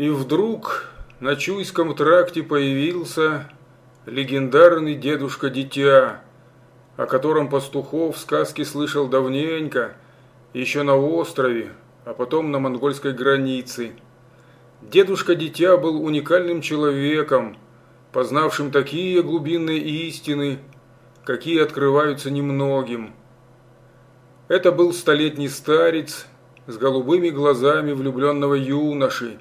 И вдруг на Чуйском тракте появился легендарный дедушка-дитя, о котором Пастухов в сказке слышал давненько, еще на острове, а потом на монгольской границе. Дедушка-дитя был уникальным человеком, познавшим такие глубинные истины, какие открываются немногим. Это был столетний старец с голубыми глазами влюбленного юноши,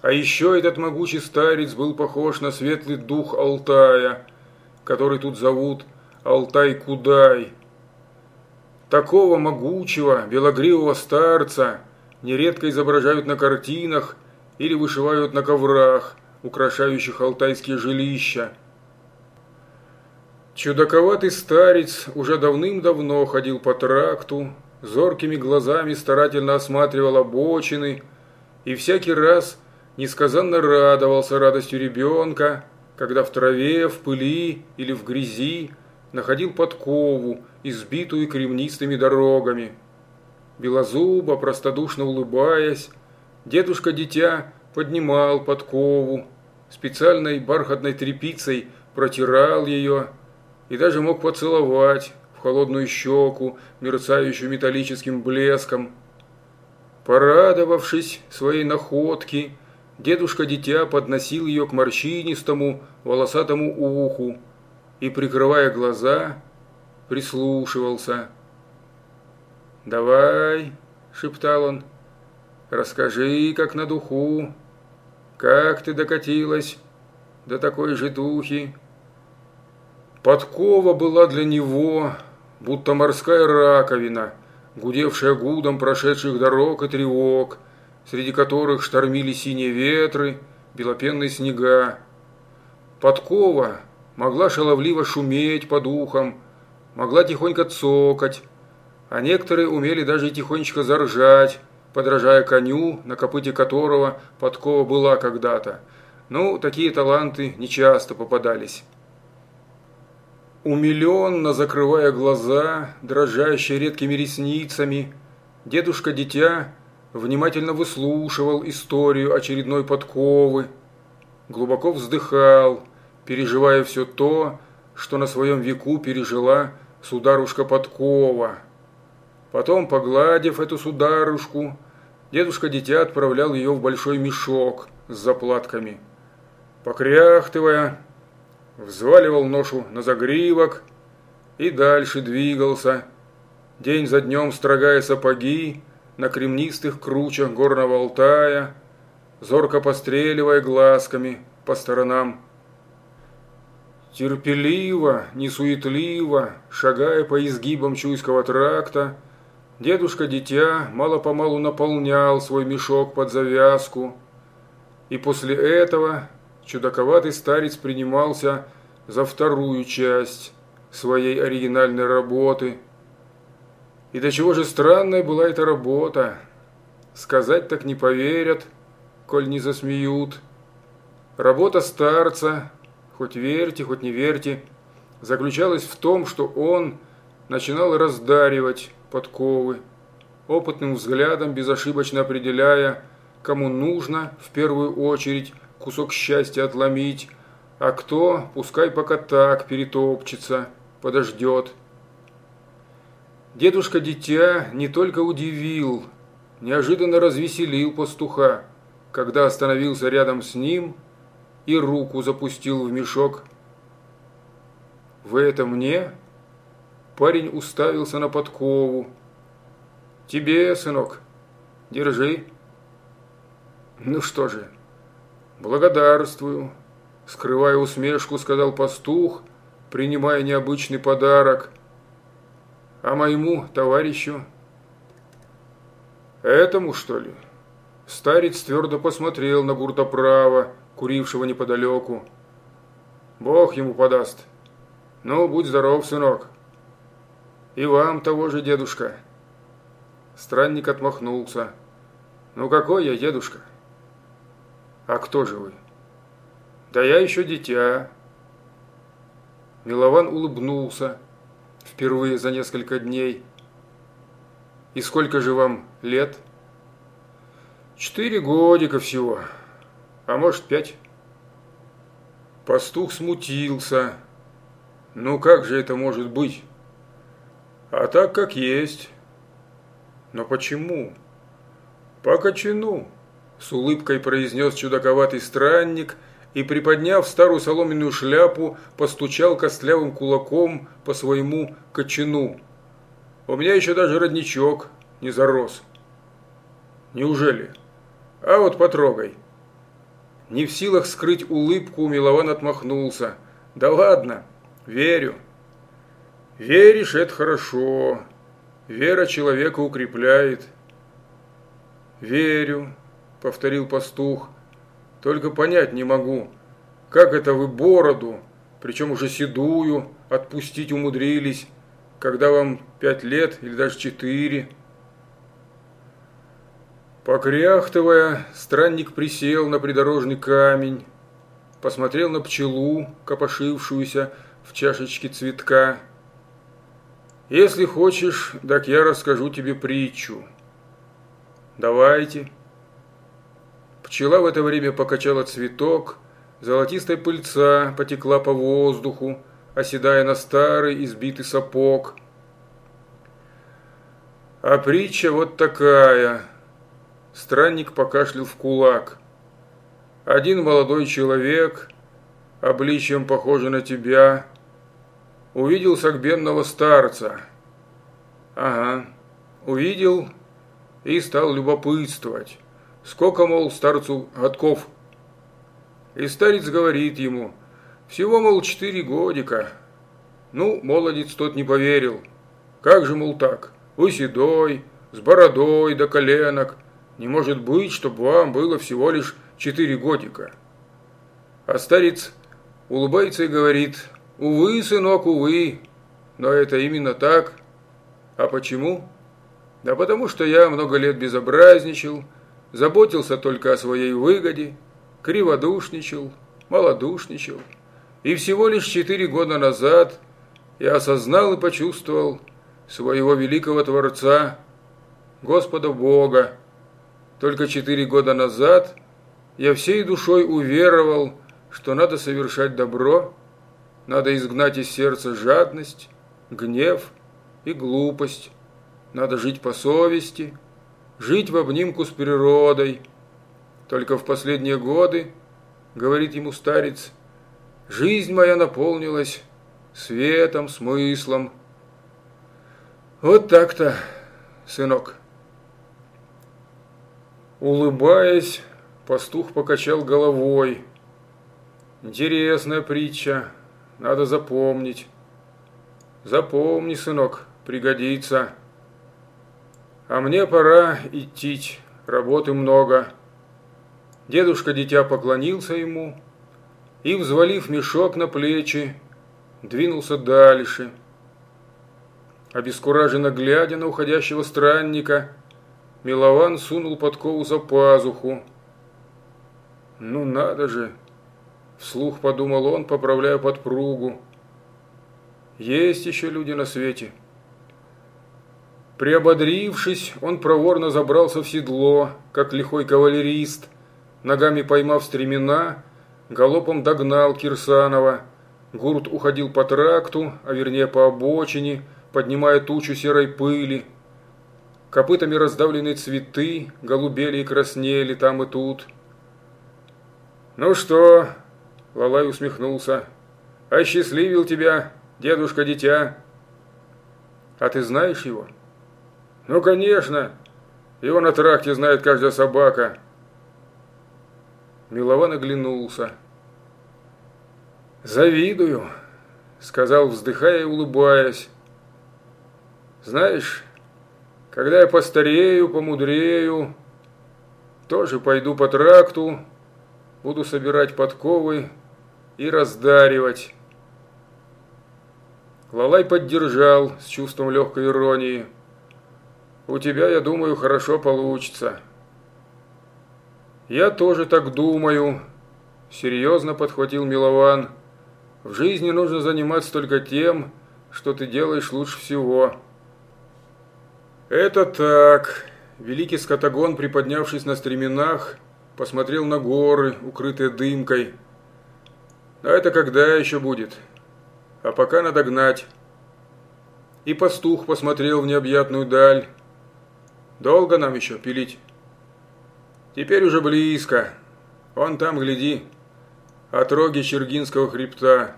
а еще этот могучий старец был похож на светлый дух Алтая, который тут зовут Алтай-Кудай. Такого могучего, белогривого старца нередко изображают на картинах или вышивают на коврах, украшающих алтайские жилища. Чудаковатый старец уже давным-давно ходил по тракту, зоркими глазами старательно осматривал обочины и всякий раз – несказанно радовался радостью ребенка, когда в траве, в пыли или в грязи находил подкову, избитую кремнистыми дорогами. Белозубо, простодушно улыбаясь, дедушка-дитя поднимал подкову, специальной бархатной тряпицей протирал ее и даже мог поцеловать в холодную щеку, мерцающую металлическим блеском. Порадовавшись своей находке, Дедушка-дитя подносил ее к морщинистому, волосатому уху и, прикрывая глаза, прислушивался. «Давай», – шептал он, – «расскажи, как на духу, как ты докатилась до такой же духи». Подкова была для него, будто морская раковина, гудевшая гудом прошедших дорог и тревог – среди которых штормили синие ветры, белопенные снега. Подкова могла шаловливо шуметь по духам, могла тихонько цокать, а некоторые умели даже тихонечко заржать, подражая коню, на копыте которого подкова была когда-то. Ну, такие таланты нечасто попадались. Умиленно закрывая глаза, дрожащие редкими ресницами, дедушка-дитя внимательно выслушивал историю очередной подковы, глубоко вздыхал, переживая все то, что на своем веку пережила сударушка Подкова. Потом, погладив эту сударушку, дедушка-дитя отправлял ее в большой мешок с заплатками. Покряхтывая, взваливал ношу на загривок и дальше двигался, день за днем строгая сапоги, на кремнистых кручах горного Алтая, зорко постреливая глазками по сторонам. Терпеливо, несуетливо, шагая по изгибам Чуйского тракта, дедушка-дитя мало-помалу наполнял свой мешок под завязку, и после этого чудаковатый старец принимался за вторую часть своей оригинальной работы – и до чего же странная была эта работа. Сказать так не поверят, коль не засмеют. Работа старца, хоть верьте, хоть не верьте, заключалась в том, что он начинал раздаривать подковы, опытным взглядом безошибочно определяя, кому нужно в первую очередь кусок счастья отломить, а кто, пускай пока так перетопчется, подождет. Дедушка-дитя не только удивил, неожиданно развеселил пастуха, когда остановился рядом с ним и руку запустил в мешок. «Вы это мне?» Парень уставился на подкову. «Тебе, сынок, держи». «Ну что же, благодарствую», скрывая усмешку, сказал пастух, принимая необычный подарок – а моему товарищу? Этому, что ли? Старец твердо посмотрел на Гуртоправа, курившего неподалеку. Бог ему подаст. Ну, будь здоров, сынок. И вам того же, дедушка. Странник отмахнулся. Ну, какой я, дедушка? А кто же вы? Да я еще дитя. Милован улыбнулся впервые за несколько дней. И сколько же вам лет? Четыре годика всего, а может пять. Пастух смутился. Ну как же это может быть? А так как есть. Но почему? По кочану, с улыбкой произнес чудаковатый странник и, приподняв старую соломенную шляпу, постучал костлявым кулаком по своему кочану. У меня еще даже родничок не зарос. Неужели? А вот потрогай. Не в силах скрыть улыбку, Милован отмахнулся. Да ладно, верю. Веришь, это хорошо. Вера человека укрепляет. Верю, повторил пастух. Только понять не могу, как это вы бороду, причем уже седую, отпустить умудрились, когда вам пять лет или даже четыре. Покряхтывая, странник присел на придорожный камень, посмотрел на пчелу, копошившуюся в чашечке цветка. «Если хочешь, так я расскажу тебе притчу». «Давайте». Пчела в это время покачала цветок, золотистая пыльца потекла по воздуху, оседая на старый избитый сапог. А притча вот такая – Странник покашлял в кулак. Один молодой человек, обличием похожий на тебя, увидел сагбенного старца. Ага, увидел и стал любопытствовать. Сколько, мол, старцу годков? И старец говорит ему, всего, мол, четыре годика. Ну, молодец тот не поверил. Как же, мол, так? Вы седой, с бородой до коленок – не может быть, чтобы вам было всего лишь четыре годика. А старец улыбается и говорит, увы, сынок, увы, но это именно так. А почему? Да потому что я много лет безобразничал, заботился только о своей выгоде, криводушничал, малодушничал. И всего лишь четыре года назад я осознал и почувствовал своего великого Творца, Господа Бога, только четыре года назад я всей душой уверовал, что надо совершать добро, надо изгнать из сердца жадность, гнев и глупость, надо жить по совести, жить в обнимку с природой. Только в последние годы, говорит ему старец, жизнь моя наполнилась светом, смыслом. Вот так-то, сынок. Улыбаясь, пастух покачал головой. Интересная притча, надо запомнить. Запомни, сынок, пригодится. А мне пора идти, работы много. Дедушка дитя поклонился ему и, взвалив мешок на плечи, двинулся дальше. Обескураженно глядя на уходящего странника, Милован сунул подкову за пазуху. «Ну надо же!» – вслух подумал он, поправляя подпругу. «Есть еще люди на свете». Приободрившись, он проворно забрался в седло, как лихой кавалерист, ногами поймав стремена, галопом догнал Кирсанова. Гурт уходил по тракту, а вернее по обочине, поднимая тучу серой пыли – Копытами раздавленные цветы голубели и краснели там и тут. «Ну что?» – Лалай усмехнулся. «Осчастливил тебя, дедушка-дитя». «А ты знаешь его?» «Ну, конечно. Его на тракте знает каждая собака». Милован оглянулся. «Завидую», – сказал, вздыхая и улыбаясь. «Знаешь, когда я постарею, помудрею, тоже пойду по тракту, буду собирать подковы и раздаривать. Лалай поддержал с чувством легкой иронии. У тебя, я думаю, хорошо получится. Я тоже так думаю, серьезно подхватил Милован. В жизни нужно заниматься только тем, что ты делаешь лучше всего. «Это так», – великий скотагон, приподнявшись на стременах, посмотрел на горы, укрытые дымкой. А это когда еще будет? А пока надо гнать. И пастух посмотрел в необъятную даль. Долго нам еще пилить? Теперь уже близко. Он там, гляди, отроги Чергинского хребта.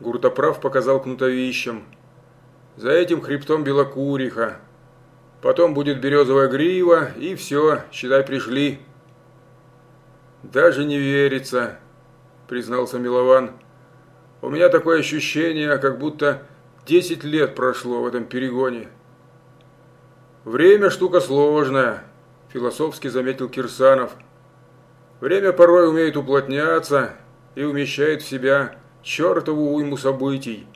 Гуртоправ показал кнутовищем. За этим хребтом Белокуриха. Потом будет березовая грива, и все, считай, пришли. Даже не верится, признался Милован. У меня такое ощущение, как будто десять лет прошло в этом перегоне. Время штука сложная, философски заметил Кирсанов. Время порой умеет уплотняться и умещает в себя чертову уйму событий.